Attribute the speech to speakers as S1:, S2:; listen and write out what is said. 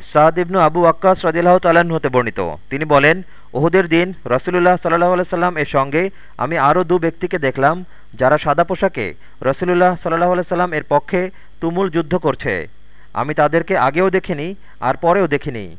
S1: সাদ ইবনু আবু আক্কাস রদিল্লাহ তালান হতে বর্ণিত। তিনি বলেন, ওহুদের দিন রসুলুল্লাহ সাল্লাহ সাল্লাম এর সঙ্গে আমি আরও দু ব্যক্তিকে দেখলাম যারা সাদা পোশাকে রসুলুল্লাহ সাল্লাহ সাল্লাম এর পক্ষে তুমুল যুদ্ধ করছে। আমি তাদেরকে আগেও দেখিনি আর পরেও দেখিনি।